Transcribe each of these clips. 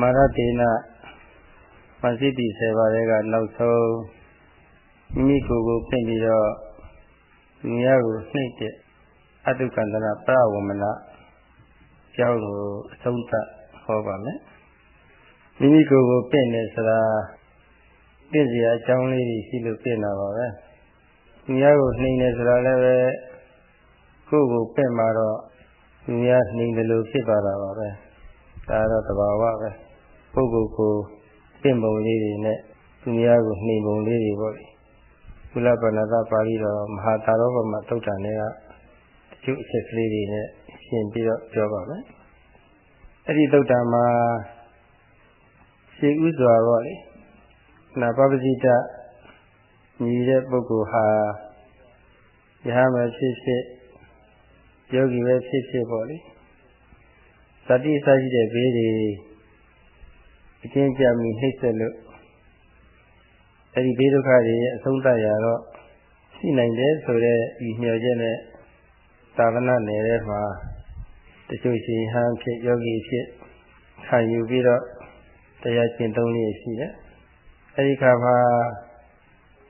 မာရတေနမသိတိ10ပါးတွေကနောက်ဆုံးမိမိကိုယ်ကိုပြင်ပြီးတော့လူများကိုနှိမ့်တဲ့အတုကန္တနာပရဝမနာကြောင်းကိုအဆုံးသတ်ဟောပါမယ်မိမိကိုယ်ကိုပြင်နေဆိုတာပြည့်စရာအကြောင်းလေးတွေရှိလို့ပြင်တာပါပဲလူများကိုနှိမ့်နေဆိုတာလည်းပဲကိုယ်ကိုပြင်มาတော့လူများနှိမ့်တယ်လို့ဖြစ်ပါတာပါပဲဒါတော့တဘာဝပဲ ပုဂ္ဂိုလ်ကိုပင့်ပုံလေးတွေနဲ့သူများကိုနှိမ်ပုံလေးတွေပေါ့လေကုလပဏ္ဏပါဠိတော်မဟာသာရောဂမသုတ်တန်တွေကတချို့အချက်ကလေးတွေနဲ့ရှင်းပြီးတော့ပြောပါမယ်အဲ့ဒီသုတ်တန်မှာရှေးဥစွာပေါ့လေနာပပစိတညီတဲ့ပုဂ္ဂိုလ်ဟာယဟမဖြစ်ဖြစ်ယောဂီပဲဖြစ်ဖြစ်ပေါ့လေသတိအစရှိတဲ့ဘေးတွေ အကျဉ်းကြမိနှိမ့်ဆက်လို့အဲဒီဘေးဒုက္ခတွေရဲ့အဆုံးသတ်ရတော့ရှိနိုင်တယ်ဆိုတဲ့ဒီမျှော်ချက်နဲ့သာသနာနယ်ထဲမှာတချို့ရှင်ဟန်ဖြစ်ယောဂီဖြစ်ခံယူပြီးတော့တရားကျင့်သုံးရရှိတယ်အဲဒီခါမှာ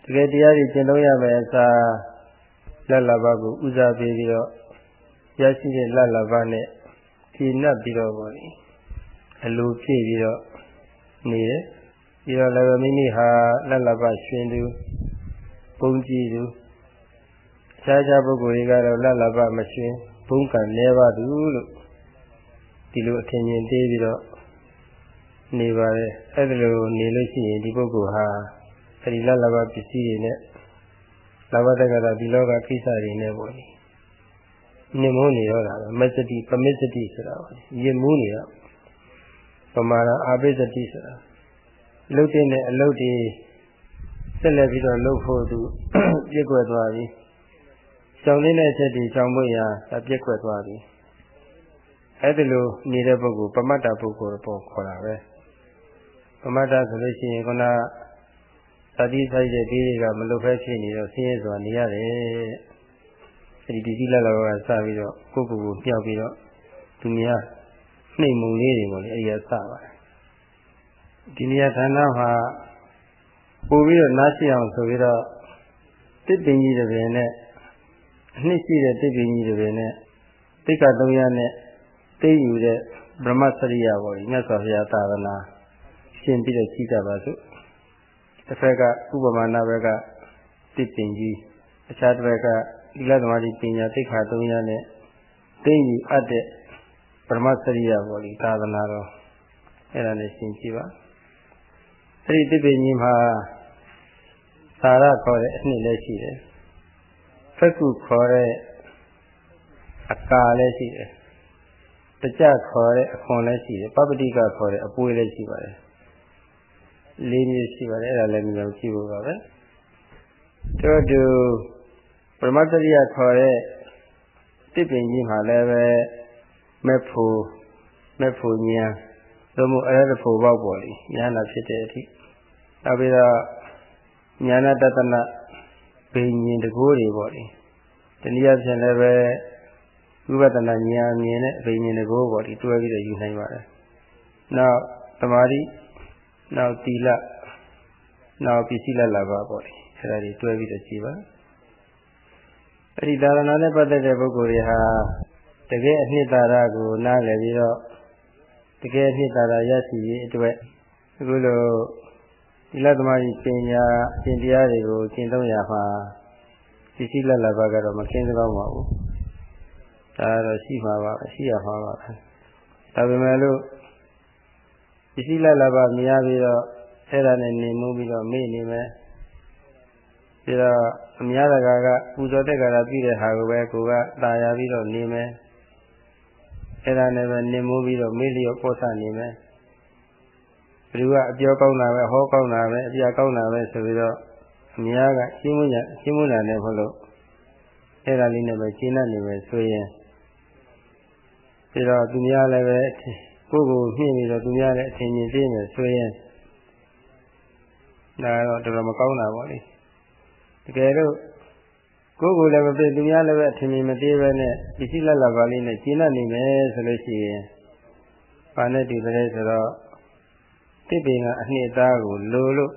တကယ်တရားကြီးကျင့်သုံးရမယ်အစားလက်လဘကိုဥစားပေးပြီးတော့ရရှိတဲ့လက်လဘနဲ့ဖြေနှပ်ပြီးတော့ပေါ့လေအလိုဖြည့်ပြီးတော့ နေတယ်ပြီးတော့လည်းမိမိဟာလက်လဘရှင်သူပုံကြည့်သူအခြားခြားပုဂ္ဂိုလ်တွေကတော့လက်လဘမရှင်ဘုံကံနေပါသူလို့ဒီလိုအထင်မြင်သေးပြီးတော့နေပါတယ်အဲ့ဒါလိုနေလို့ရှိရင်ဒီပုဂ္ဂိုလ်ဟာအဲဒီလက်လဘပစ္စည်းတွေနဲ့လဘတက္ကရာဒီလောကကိစ္စတွေနဲ့ပေါ့လေမြင်မိုးနေတော့တာပဲမစ္စတိပမစ္စတိဆိုတာပါမြင်မိုးနေတော့ ပမာဏအာပိစတိဆိုတာလှုပ်တဲ့အလုပ်တွေဆက်လက်ပြီးတော့လှုပ်ဖို့သူပြည့်ကွက်သွားပြီကြောင်နေတဲ့ချက်တွေကြောင်မွေရာပြည့်ကွက်သွားပြီအဲ့ဒီလိုနေတဲ့ပုဂ္ဂိုလ်ပမတ္တပုဂ္ဂိုလ်ပေါ်ခေါ်တာပဲပမတ္တဆိုလို့ရှိရင်ခုနသတိဆိုင်တဲ့ဒီတွေကမလွတ်ဖဲဖြစ်နေတော့ဆင်းရဲစွာနေရတယ်အဲဒီဒီစီလက်လောကစပြီးတော့ကိုယ့်ကိုယ်ကိုမြောက်ပြီးတော့သူများ နှိမ်မုံလေးတွေပေါ့လေအဲဒီကစပါတယ်ဒီနေရာဌာနမှာပို့ပြီးတော့နားရှိအောင်ဆိုပြီးတော့တစ်ပင်ကြီးတစ်ပင်နဲ့အနှစ်ရှိတဲ့တစ်ပင်ကြီးတစ်ပင်နဲ့တိက္ကသုံးရနဲ့သိယူတဲ့ဗြဟ္မစရိယပေါ့လေမြတ်စွာဘုရားသာသနာရှင်းပြီးတော့ကြီးကြပါစို့တစ်ဖက်ကဥပမာနာဘက်ကတစ်ပင်ကြီးအခြားတစ်ဖက်ကသီလသမာဓိပညာသိက္ခာသုံးရနဲ့သိယူအပ်တဲ့ ပရမစရိယပေါ့လေသာသနာတော်အဲ့ဒါနဲ့ရှင်းကြည့်ပါအဲ့ဒီတိပိညင်းမှာသာရခေါ်တဲ့အနှစ်လည်းရှိတယ်ဖက်ကုခေါ်တဲ့အကာလည်းရှိတယ်တကြခေါ်တဲ့အခွန်လည်းရှိတယ်ပပတိကခေါ်တဲ့အပွေးလည်းရှိပါတယ်လေးမျိုးရှိပါတယ်အဲ့ဒါလည်းမြင်အောင်ကြည့်ဖို့ပါပဲတို့တူပရမတ္တရိယခေါ်တဲ့တိပင်ကြီးမှာလည်းပဲ မဲ့ဖို့မဲ့ဖို့ဉာဏ်သို့မဟုတ်အရဟတဖို့ပေါက်ပေါ်လေဉာဏ်နာဖြစ်တဲ့အထိနောက်ပြီးတော့ဉာဏတတနာဘိညာဉ်တကိုးတွေပေါ့လေတနည်းအားဖြင့်လည်းပဲဝိပဿနာဉာဏ်မြင်တဲ့ဘိညာဉ်တကိုးပေါ့ဒီတွဲပြီးတော့ယူနိုင်ပါတယ်နောက်သမာဓိနောက်သီလနောက်ပစ္စည်းလတ်လာပါပေါ့လေအဲဒါတွေတွဲပြီးတော့ကြည်ပါအဲ့ဒီသာသနာနဲ့ပတ်သက်တဲ့ပုဂ္ဂိုလ်တွေဟာ တကယ်အနှစ်သာရကိုနားလည်ပြီးတော့တကယ်အနှစ်သာရရရှိရေးအတွက်အခုလိုဒီလသမารီပညာပင်တရားတွေကိုကျင့်သုံးရမှာပစ္စည်းလက်လာဘကတော့မကင်းစကောင်းပါဘူးဒါတော့ရှိမှာပါရှိရမှာပါဒါပေမဲ့လို့ပစ္စည်းလက်လာဘမြင်ရပြီးတော့အဲ့ဒါနဲ့နေမှုပြီးတော့မေ့နေမယ်ပြီးတော့အများတကာကပူဇော်တဲ့ကာလပြည့်တဲ့ဟာကိုပဲကိုကตายရပြီးတော့နေမယ် အဲ့ဒါနဲ့ပဲနေမိုးပြီးတော့မေ့လျော့ပေါ်ဆနေမယ်ဘယ်သူကအပြောကောင်းတာပဲဟောကောင်းတာပဲအပြကောင်းတာပဲဆိုပြီးတော့အများကရှင်းမညာရှင်းမညာနဲ့မဟုတ်လို့အဲ့ဒါလေးနဲ့ပဲရှင်းတတ်နေပဲဆိုရင်ပြီးတော့သူများလည်းပဲကိုယ့်ကိုမြင့်ပြီးတော့သူများလည်းအထင်ကြီးသေးမယ်ဆိုရင်ဒါတော့တော်တော်မကောင်းတာပေါ့လေတကယ်တော့ ကိုယ်ကိုယ်လည်းမပြည့်သူများလည်းပဲအထင်မြင်မသေးပဲနဲ့ပစ္စည်းလက်လက်ပါလေးနဲ့ကျင်းနေမယ်ဆိုလို့ရှိရင်ဘာနဲ့တူတယ်ဆိုတော့တစ်ပင်ကအနှစ်သားကိုလိုလို့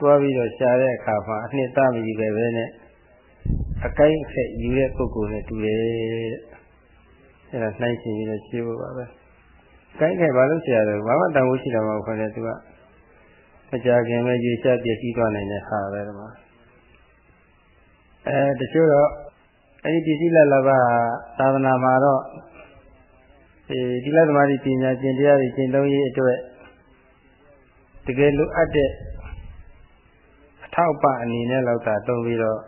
တွားပြီးတော့ရှားတဲ့အခါမှာအနှစ်သားမယူခဲ့ပဲနဲ့အကိုင်းအခက်ယူတဲ့ပုဂ္ဂိုလ်နဲ့တူတယ်တဲ့။အဲဒါနှိုင်းရှင်ပြီးတော့ရှင်းဖို့ပါပဲ။ကိုင်းခဲ့ဘာလို့ဆရာတော့ဘာမှတန်ဖိုးရှိတာမဟုတ်ဘူးလေသူကမကြခင်ပဲရေချပျက်စီးသွားနိုင်တဲ့ဟာပဲဒီမှာ အဲတချို့တော့အဲဒီပစ္စည်းလက်လဘသာသနာမှာတော့ဒီလသမားကြီးပညာကျင့်တရားတွေကျင့်သုံးရေးအတွက်တကယ်လိုအပ်တဲ့အထောက်ပံ့အနေနဲ့လောက်သာတုံးပြီးတော့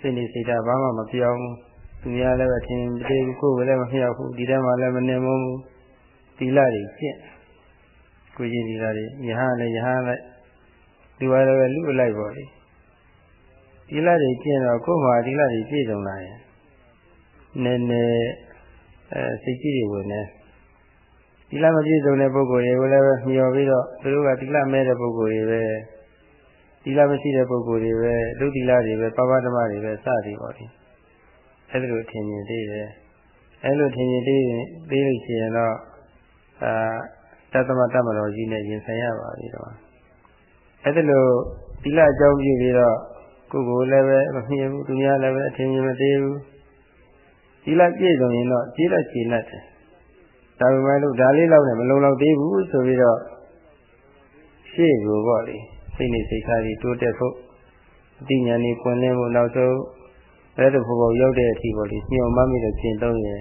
စိတ်နေစိတ်ဓာတ်ဘာမှမပြောင်းဘူးသူများလည်းပဲထင်မသေးဘူးကိုယ်ကလည်းမလျှောက်ဘူးဒီထဲမှာလည်းမနေမုန်းဘူးဒီလတွေကျင့်ကိုကြီးဒီလတွေယဟန်လည်းယဟန်လိုက်ဒီဝါလည်းပဲလူအလိုက်ပေါ့လေ ဒီလတွေကျင့်တော့ကိုယ်မှာဒီလတွေပြည့်စုံလာရင်နည်းနည်းအဲစိတ်ကြီးတွေဝင်နေဒီလမပြည့်စုံတဲ့ပုဂ္ဂိုလ်တွေကိုလည်းပဲမျှော်ပြီးတော့သူတို့ကဒီလမဲတဲ့ပုဂ္ဂိုလ်တွေပဲဒီလမရှိတဲ့ပုဂ္ဂိုလ်တွေပဲဒုတိလတွေပဲပပဓမ္မတွေပဲစသည်ပေါ့ဒီအဲ့လိုထင်မြင်သေးတယ်အဲ့လိုထင်မြင်သေးရင်သေးလို့ရှိရင်တော့အာတသမတမတော်ကြီးနဲ့ရင်ဆိုင်ရပါပြီတော့အဲ့ဒါလို့ဒီလအကြောင်းပြုပြီးတော့ ကိုယ်ကိုယ်လည်းပဲမမြင်ဘူးသူများလည်းပဲအထင်မြင်မသေးဘူးဒီလပြည့်စုံရင်တော့ကြီးလက်ကြီးလက်တယ်ဒါပေမဲ့လို့ဒါလေးလောက်နဲ့မလုံလောက်သေးဘူးဆိုပြီးတော့ရှေ့ကိုပေါ့လေစိတ်နေစိတ်ထားကြီးတိုးတက်ဖို့အတိညာဏ်ကိုကွန်လင်းဖို့နောက်ဆုံးအဲ့ဒါဖို့ပေါ့ရောက်တဲ့အထိပေါ့လေညှော်မှမိတဲ့ကျင့်သုံးရင်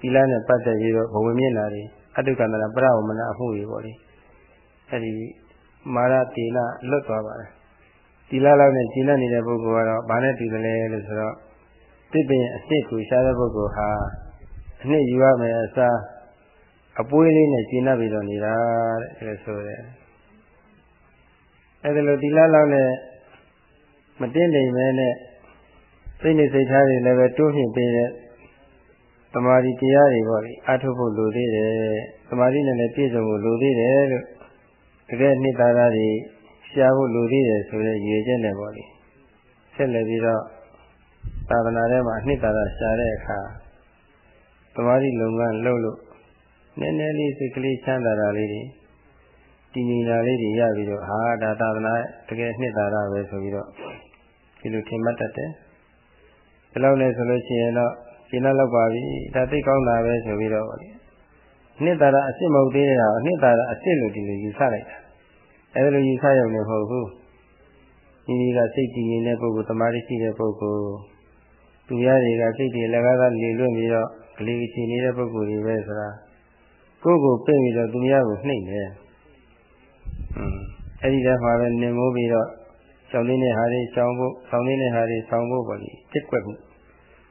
ဒီလနဲ့ပတ်သက်ပြီးတော့ဘဝမျက်နာတွေအတုကန္တရာပရဝမနာအမှုတွေပေါ့လေအဲ့ဒီမာရတေလလွတ်သွားပါတယ် ဒီလလောက်နဲ့ကျင့်နေတဲ့ပုဂ္ဂိုလ်ကတော့ဘာနဲ့တူတယ်လဲလို့ဆိုတော့တစ်ပင်အစ်စ်ကိုရှားတဲ့ပုဂ္ဂိုလ်ဟာအနှစ်ယူရမယ်အစားအပွေးလေးနဲ့ကျင့်နေပြီးတော့နေတာတဲ့ဒါဆိုတယ်အဲ့ဒါလိုဒီလားလောက်နဲ့မတင်းတိမ်မဲနဲ့စိတ်နဲ့စိတ်ထားတွေလည်းပဲတိုးမြင့်ပေးတဲ့သမာဓိတရားတွေပေါ့လေအထုဖို့လိုသေးတယ်သမာဓိနဲ့လည်းပြည့်စုံဖို့လိုသေးတယ်လို့တကယ်နှစ်သာရတွေ ရှားဖို့လိုသေးတယ်ဆိုတဲ့ရည်ချက်နဲ့ပေါ့လေဆက်လက်ပြီးတော့သာသနာထဲမှာအနှစ်သာရရှားတဲ့အခါသမာဓိလုံငန်းလုပ်လို့နည်းနည်းလေးစိတ်ကလေးချမ်းသာတာလေးတွေတည်ငြိမ်တာလေးတွေရပြီးတော့ဟာဒါသာသနာတကယ်နှစ်သာရပဲဆိုပြီးတော့ဒီလိုထင်မှတ်တတ်တယ်ဒီလောက်လဲဆိုလို့ရှိရင်တော့ရှင်းတော့ပါပြီဒါသိကောင်းတာပဲဆိုပြီးတော့နှစ်သာရအစ်စ်မဟုတ်သေးတာအနှစ်သာရအစ်စ်လို့ဒီလိုယူဆလိုက်တာ အဲဒါလိုယူဆရုံနဲ့မဟုတ်ဘူးဒီဒီကစိတ်တည်ငြိမ်တဲ့ပုဂ္ဂိုလ်တမားရှိတဲ့ပုဂ္ဂိုလ်သူများတွေကစိတ်တွေလည်းကားသာလေလွင့်ပြီးတော့ကလေးချီနေတဲ့ပုဂ္ဂိုလ်တွေပဲဆိုတာကိုယ့်ကိုပြင့်ပြီးတော့သူများကိုနှိမ့်တယ်။อืมအဲ့ဒီတည်းမှာပဲနင်မိုးပြီးတော့ဆောင်းနေတဲ့ဟာတွေဆောင်းဖို့ဆောင်းနေတဲ့ဟာတွေဆောင်းဖို့ပေါ့လေတစ်ွက်မှု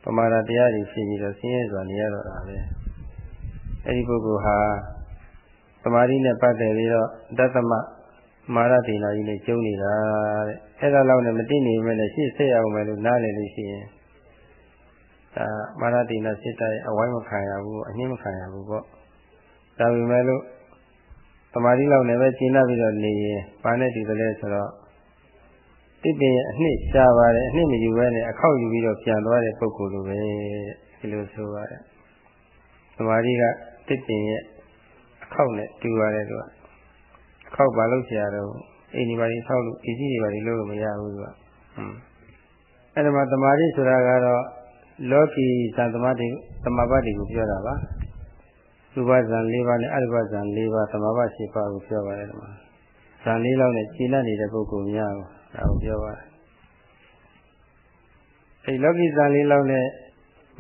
ပမာဏတရားတွေဖြစ်ပြီးတော့ဆင်းရဲစွာနေရတော့တာပဲ။အဲ့ဒီပုဂ္ဂိုလ်ဟာသမာဓိနဲ့ပတ်သက်ပြီးတော့တသမ မာရဒေနာကြီးနဲ့ကျုံနေတာတဲ့။အဲ့ဒါလောက်နဲ့မသိနေမဲ့လည်းရှေ့ဆက်ရအောင်မယ်လို့နားလည်လို့ရှိရင်ဒါမာရဒေနာစိတ်တိုင်းအဝိုင်းမခံရဘူးအနှင်းမခံရဘူးပေါ့။ဒါပေမဲ့လို့သမာဓိလောက်နဲ့ပဲကျင့်တတ်ပြီးတော့နေရင်ဘာနဲ့ဒီလဲဆိုတော့တိပင်အနှစ်ရှားပါတယ်အနှစ်မယူဘဲနဲ့အခောက်ယူပြီးတော့ပြန်သွားတဲ့ပုဂ္ဂိုလ်လိုပဲဒီလိုဆိုပါတယ်သမာဓိကတိပင်ရဲ့အခောက်နဲ့တူရတယ်သူကအ ခောက်ဘာလို့ဆရာတော့အိမ်ဒီပါကြီးဆောက်လို့ဒီကြီးတွေပါကြီးလို့မရဘူးသူကဟွန်းအဲ့ဒါမှသမာဓိဆိုတာကတော့လောကီသံသမာဓိသမာပတ်တွေကိုပြောတာပါရူပဇံ၄ပါးနဲ့အရူပဇံ၄ပါးသမာဘ၈ပါးကိုပြောပါတယ်ဒီမှာဇံ၄လောက်နဲ့ကျင့်နေတဲ့ပုဂ္ဂိုလ်များကိုဒါကိုပြောပါတယ်အဲလောကီဇံ၄လောက်နဲ့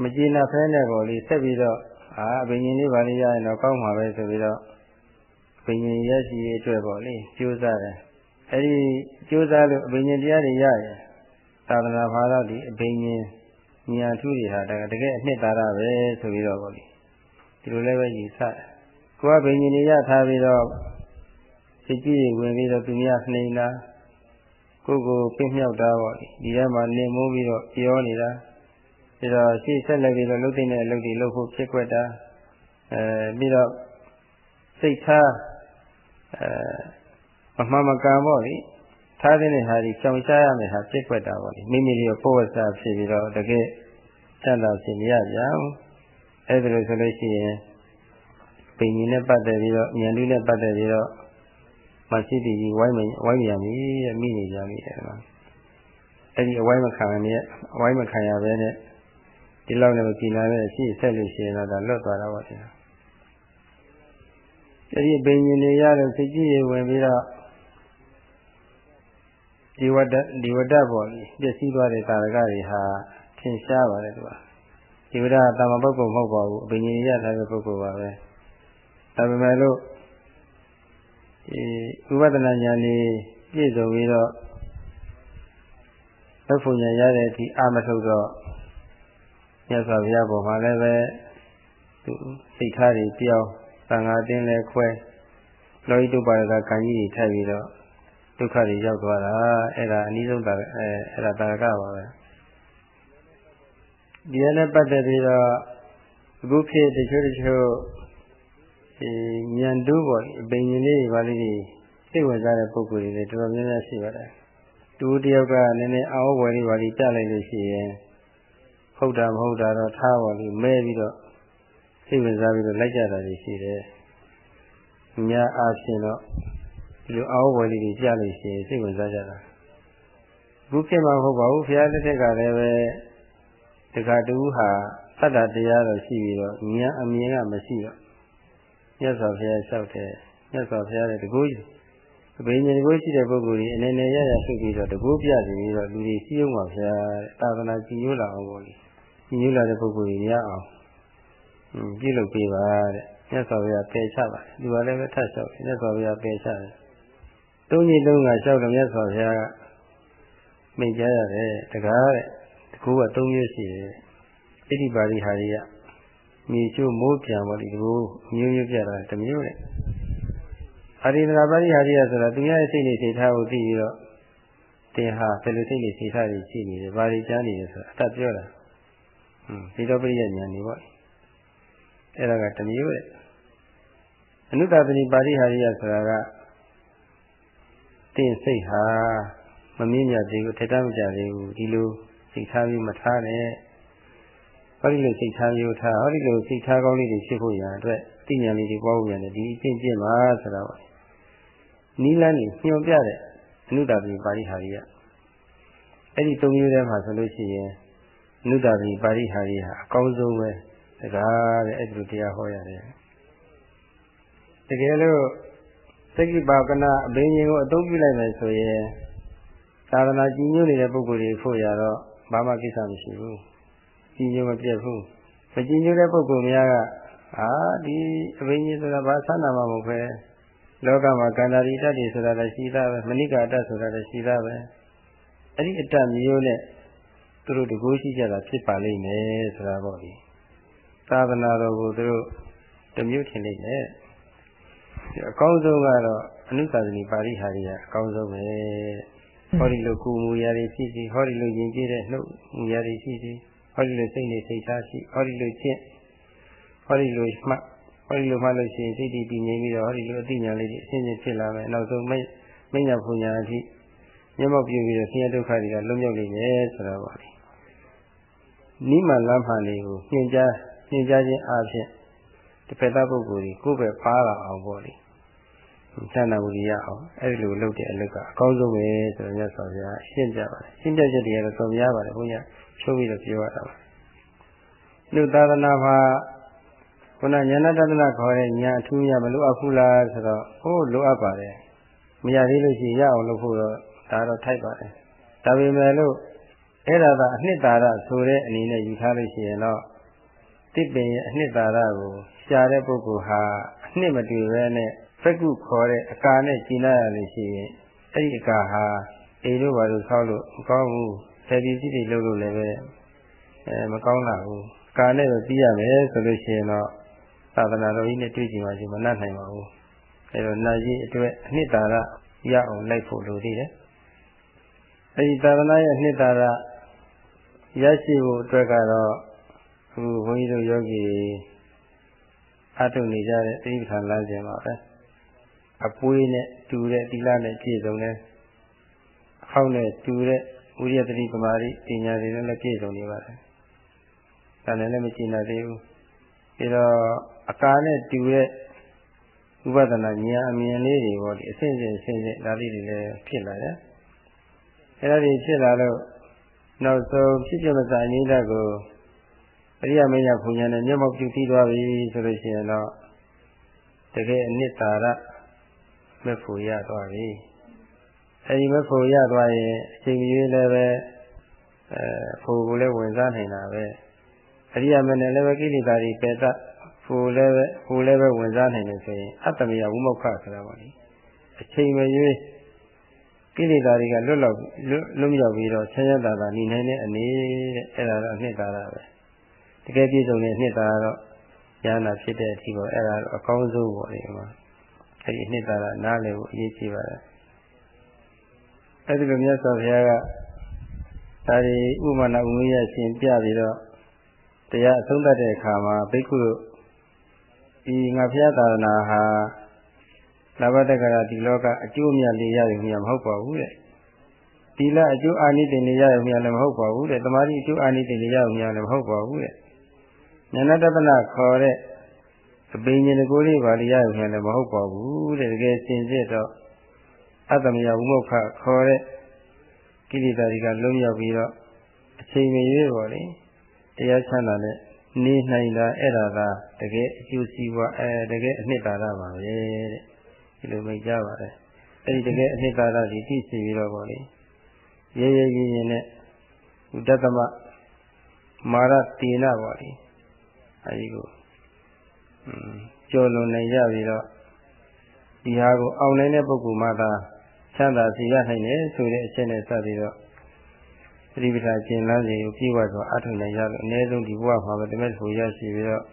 မကျင့်ဖဲနဲ့ပေါ်လေးဆက်ပြီးတော့အာအဘိညာဉ်လေးပါလေးရရင်တော့ကောင်းမှာပဲဆိုပြီးတော့ ဘိညာဉ်ရရှိရေးအတွက်ပေါ့လေကြိုးစားတယ်အဲဒီကြိုးစားလို့အဘိညာဉ်တရားတွေရရင်သာသနာ့ဘာသာဒီအဘိညာဉ်ဉာဏ်ထူးတွေဟာတကယ်အနှစ်သာရပဲဆိုပြီးတော့ပေါ့လေဒီလိုလည်းပဲယူဆတယ်ကိုယ်ကဘိညာဉ်တွေရထားပြီးတော့စိတ်ကြီးဝင်ပြီးတော့သူများနှိမ်တာကိုယ်ကိုပြင်းမြောက်တာပေါ့ဒီထဲမှာနေမိုးပြီးတော့ပြောနေတာပြီးတော့ရှေ့ဆက်လက်ပြီးတော့လှုပ်တဲ့အလုပ်တွေလုပ်ဖို့ဖြစ်ွက်တာအဲပြီးတော့စိတ်ထား အဲမမှန်မကန်ပေါ့လေထားတဲ့ဟာကြီးကြောင်ရှားရမယ်ဟာဖြစ်ွက်တာပေါ့လေမိမိတို့ပို့ဝတ်စားဖြစ်ပြီးတော့တကယ်စံတော်ဖြစ်မရကြဘူးအဲ့ဒါလို့ဆိုလို့ရှိရင်မပိန်ကြီးနဲ့ပတ်သက်ပြီးတော့ဉာဏ်ဓုနဲ့ပတ်သက်ပြီးတော့မရှိတည်ကြီးဝိုင်းမဝိုင်းမြန်ပြီတဲ့မိနေကြပြီတဲ့အဲ့ဒီအဝိုင်းမခံရနဲ့အဝိုင်းမခံရဘဲနဲ့ဒီလောက်နဲ့ကြည်လာတဲ့ရှိဆက်လို့ရှိရင်တော့ဒါလွတ်သွားတာပါဗျာ အဲ့ဒီပိန်ကြီးနေရတော့စိတ်ကြည်ရဝင်ပြီးတော့ဒီဝတ္တဒီဝတ္တပေါ်ကြီးပြည့်စည်သွားတဲ့တာရကတွေဟာထင်ရှားပါတယ်သူကဒီဝတ္တတာမပုဂ္ဂိုလ်မဟုတ်ပါဘူးအပိန်ကြီးရထားတဲ့ပုဂ္ဂိုလ်ပါပဲဒါပေမဲ့လို့ဒီဝိပဿနာဉာဏ်လေးပြည့်စုံပြီးတော့သက်ဖို့ဉာဏ်ရတဲ့အထိအာမထုတ်တော့မြတ်စွာဘုရားပေါ်မှာလည်းပဲသူစိတ်ထားတွေပြောင်း သံဃာတင်းလည်းခွဲလောဟိတုပါဒကကံကြီးတွေထပ်ပြီးတော့ဒုက္ခတွေရောက်သွားတာအဲ့ဒါအနည်းဆုံးတာအဲအဲ့ဒါတာကပါပဲဒီနဲ့ပတ်သက်ပြီးတော့အခုခေတ်တချို့တချို့ဒီဉာဏ်တူးပေါ်အပင်ရှင်လေးတွေပါလေးတွေစိတ်ဝင်စားတဲ့ပုံကိုယ်တွေတော်တော်များများရှိပါတယ်တူတယောက်ကနည်းနည်းအောင်းဝယ်လေးပါလေးပြလိုက်လို့ရှိရင်ဟုတ်တာမဟုတ်တာတော့ထားပါလိမ့်မဲပြီးတော့ စိတ်ဝင်စားပြီးတော့လိုက်ကြတာတွေရှိတယ်။ညာအားဖြင့်တော့ဒီလိုအောင်းဝယ်လေးတွေပြလို့ရှိရင်စိတ်ဝင်စားကြတာ။အခုခေတ်မှာမဟုတ်ပါဘူးဘုရားလက်ထက်ကလည်းပဲတခါတူဟာသတ္တတရားတော့ရှိပြီးတော့ဉာဏ်အမြင်ကမရှိတော့မြတ်စွာဘုရားလျှောက်တယ်မြတ်စွာဘုရားရဲ့တကူကြီးအဘိညာဉ်တကူရှိတဲ့ပုဂ္ဂိုလ်ကြီးအနေနဲ့ရရဖြစ်ပြီးတော့တကူပြစီပြီးတော့လူတွေစီးအောင်ပါဘုရားတာသနာကြည်ညိုလာအောင်ပေါ့လေကြည်ညိုလာတဲ့ပုဂ္ဂိုလ်ကြီးရအောင် ပြုလုပ်ပေးပါတဲ့မြတ်စွာဘုရားပယ်ချပါတယ်လူကလည်းပဲထပ်လျှောက်မြတ်စွာဘုရားပယ်ချတယ်သုံးကြီးသုံးကလျှောက်တယ်မြတ်စွာဘုရားကမိန့်ကြားရတယ်တကားတဲ့တကူကသုံးမျိုးရှိတယ်ဣတိပါဠိဟာရီကမြေချိုးမိုးပြန်ပေါ်ဒီလိုမျိုးမျိုးပြတာတမျိုးတဲ့အာရိန္ဒရာပါဠိဟာရိယဆိုတာသူရဲ့စိတ်နဲ့စိတ်ထားကိုသိပြီးတော့တင်ဟာဘယ်လိုစိတ်နဲ့စိတ်ထားတွေရှိနေတယ်ဘာတွေကြားနေတယ်ဆိုတာအတတ်ပြောတာဟွန်းဒီတော့ပရိယဉာဏ်နေပေါ့ အဲ့ဒါကတမျိုးတဲ့အနုတ္တပတိပါဠိဟာရိယဆိုတာကတင်စိတ်ဟာမမြင့်မြတ်သေးဘူးထက်တမကြသေးဘူးဒီလိုစိတ်ထားပြီးမထားနဲ့ဟောဒီလိုစိတ်ထားမျိုးထားဟောဒီလိုစိတ်ထားကောင်းလေးတွေဖြစ်ဖို့ရအတွက်သိဉာဏ်လေးတွေပွားဖို့ရတယ်ဒီအကျင့်ကျင့်ပါဆိုတာပါနီးလန်းနေညွှန်ပြတဲ့အနုတ္တပိပါဠိဟာရီကအဲ့ဒီသုံးမျိုးထဲမှာဆိုလို့ရှိရင်အနုတ္တပိပါဠိဟာရီဟာအကောင်းဆုံးပဲ တကားတဲ့အဲ့ဒီလိုတရားဟောရတယ်တကယ်လို့သက္ကိပါကနာအဘိညာဉ်ကိုအသုံးပြုလိုက်မယ်ဆိုရင်သာသနာကြီးညွတ်နေတဲ့ပုဂ္ဂိုလ်တွေဖို့ရတော့ဘာမှကိစ္စမရှိဘူးကြီးညိုမပြတ်ဘူးမကြီးညိုတဲ့ပုဂ္ဂိုလ်များကအာဒီအဘိညာဉ်ဆိုတာဘာဆန္ဒမှမဟုတ်ပဲလောကမှာကန္တာရီတတ်တွေဆိုတာလည်းရှိသားပဲမဏိကာတတ်ဆိုတာလည်းရှိသားပဲအဲ့ဒီအတ္တမျိုးနဲ့သူတို့တကူရှိကြတာဖြစ်ပါလိမ့်မယ်ဆိုတာပေါ့ဒီ သာသနာတော်ကိုသူတို့တမျိုးထင်လိမ့်မယ်အကောင်းဆုံးကတော့အနုသာသနီပါဠိဟာရီကအကောင်းဆုံးပဲဟောဒီလိုကုမူရာတွေဖြစ်စီဟောဒီလိုယဉ်ကျေးတဲ့နှုတ်မူရာတွေဖြစ်စီဟောဒီလိုစိတ်နဲ့စိတ်ထားရှိဟောဒီလိုကျင့်ဟောဒီလိုမှတ်ဟောဒီလိုမှလို့ရှိရင်စိတ်တည်တည်ငြိမ်ပြီးတော့ဟောဒီလိုအသိဉာဏ်လေးတွေအရှင်းရှင်းဖြစ်လာမယ်နောက်ဆုံးမိတ်မိညာပူညာအထိမျက်မှောက်ပြုပြီးတော့ဆင်းရဲဒုက္ခတွေကလွတ်မြောက်နေတယ်ဆိုတာပါလေနိမလမ်းမှန်လေးကိုညင်ကြား ညင်ကြားခြင်းအပြင်တစ်ဖက်သားပုဂ္ဂိုလ်ကြီးကိုယ့်ပဲပါလာအောင်ပေါ့လေသန္တာဝိရိယအောင်အဲ့ဒီလိုလုပ်တဲ့အလုပ်ကအကောင်းဆုံးပဲဆိုတော့မြတ်စွာဘုရားရှင်းပြပါတယ်ရှင်းပြချက်တွေကတော့တော်များပါတယ်ဘုရားချိုးပြီးတော့ပြောရတာပါလူသာသနာမှာခုနဉာဏတဒနာခေါ်တဲ့ဉာဏ်အထူးရမလိုအပ်ဘူးလားဆိုတော့ဟိုးလိုအပ်ပါတယ်မရသေးလို့ရှိရင်ရအောင်လုပ်ဖို့တော့ဒါတော့ထိုက်ပါတယ်ဒါပေမဲ့လို့အဲ့ဒါကအနှစ်သာရဆိုတဲ့အနေနဲ့ယူထားလို့ရှိရင်တော့ တိပင်ရဲ့အနှစ်သာရကိုရှားတဲ့ပုဂ္ဂိုလ်ဟာအနှစ်မတွေ့ဘဲနဲ့ဖက်ကုခေါ်တဲ့အကာနဲ့ကျင်လာရလို့ရှိရင်အဲ့ဒီအကာဟာအိမ်တို့ဘာလို့ဆောက်လို့မကောင်းဘူးဆယ်ဒီစီတွေလုပ်လို့လည်းပဲအဲမကောင်းတာဘူးကာနဲ့ပဲပြီးရမယ်ဆိုလို့ရှိရင်တော့သာသနာတော်ကြီးနဲ့တွေ့ကြည့်မှရှိမနှက်နိုင်ပါဘူးအဲတော့နာကြီးအတွက်အနှစ်သာရရအောင်လိုက်ဖို့လိုသေးတယ်အဲဒီသာသနာရဲ့အနှစ်သာရရရှိဖို့အတွက်ကတော့ အခုဘုန်းကြီးတို့ယောဂီအထုနေကြတဲ့တိပ္ပံလမ်းစဉ်ပါပဲအပွေးနဲ့တူတဲ့သီလနဲ့ပြည့်စုံတဲ့အောက်နဲ့တူတဲ့ဝိရိယတတိပမာတိပညာတွေနဲ့လည်းပြည့်စုံနေပါတယ်။ဒါနဲ့လည်းမကျင်နာသေးဘူး။ပြီးတော့အကာနဲ့တူတဲ့ဥပဒနာဉာဏ်အမြင်လေးတွေပေါ့ဒီအစဉ်စဉ်အစဉ်စဉ်ဒါလေးတွေလည်းဖြစ်လာတယ်အဲဒါတွေဖြစ်လာလို့နောက်ဆုံးဖြစ်ပြမစာအနိဒကို အရိယမညာဘုံညာနဲ့မျက်မှောက်ပြုပြီးသွားပြီဆိုလို့ရှိရင်တော့တကယ်အနှစ်သာရမဲ့ဖို့ရသွားပြီအဲဒီမဲ့ဖို့ရသွားရင်အချိန်ကြီးလည်းပဲအဲဖို့ကိုလည်းဝင်စားနိုင်တာပဲအရိယမနဲ့လည်းပဲကိလေသာတွေပယ်တတ်ဖို့လည်းပဲဖို့လည်းပဲဝင်စားနိုင်တယ်ဆိုရင်အတ္တမယဝိမုခဆိုတာပါလေအချိန်မရွေးကိလေသာတွေကလွတ်လောက်လွတ်မြောက်ပြီးတော့ဆင်းရဲတာသာနေနိုင်တဲ့အနေတဲ့အဲ့ဒါတော့အနှစ်သာရပဲတ ကယ်ပြည့်စုံတဲ့နှစ်သာရတော့ဉာဏ်ဖြစ်တဲ့အထိပေါ့အဲ့ဒါတော့အကောင်းဆုံးပေါ့ဒီမှာအဲ့ဒီနှစ်သာရနားလည်ဖို့အရေးကြီးပါတယ်အဲ့ဒီလိုမြတ်စွာဘုရားကဒါဒီဥပမာနာဥမရရှင်ပြပြီးတော့တရားအဆုံးသတ်တဲ့အခါမှာဘိက္ခုဒီငါဘုရားသာသနာဟာလာဘတက္ကရာဒီလောကအကျိုးမြတ်လေးရရုံမြတ်မဟုတ်ပါဘူးတဲ့ဒီလအကျိုးအာနိသင်လေးရရုံမြတ်လည်းမဟုတ်ပါဘူးတဲ့တမာတိအကျိုးအာနိသင်လေးရရုံမြတ်လည်းမဟုတ်ပါဘူးတဲ့ ဉာဏတပနာခေါ်တဲ့အပိညာကိုလေးပါလေးရရုံမြတ်လည်းမဟုတ်ပါဘူးတဲ့တကယ်စင်စစ်တော့အတ္တမယဝိမုခခေါ်တဲ့ကိလေသာတွေကလုံးရောက်ပြီးတော့အချိန်မရွေးပါလေတရားချမ်းသာတဲ့နေနိုင်တာအဲ့ဒါကတကယ်အကျိုးစီးပွားအဲတကယ်အနှစ်သာရပါပဲတဲ့ဒီလိုမိတ်ကြပါတယ်အဲ့ဒီတကယ်အနှစ်သာရကြီးသိစီပြီးတော့ပေါ့လေရဲရဲရင်းရင်းနဲ့ဥဒတမမာရတေနပေါ့လေ အဲဒီကိုကျော်လွန်နိုင်ကြပြီးတော့ဒီဟာကိုအောင်နိုင်တဲ့ပုဂ္ဂိုလ်မှသာချမ်းသာစီရနိုင်တယ်ဆိုတဲ့အချက်နဲ့စပြီးတော့သတိပဋ္ဌာန်ကျင့်လမ်းစဉ်ကိုပြည့်ဝစွာအထုနိုင်ရလို့အနည်းဆုံးဒီဘဝမှာပဲတမက်ဆိုရရှိပြီးတော့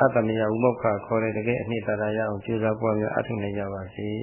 အတ္တမယဥမ္မခခေါ်တဲ့တကယ်အနှစ်သာရရအောင်ကြိုးစားပွားများအထုနိုင်ကြပါစေ။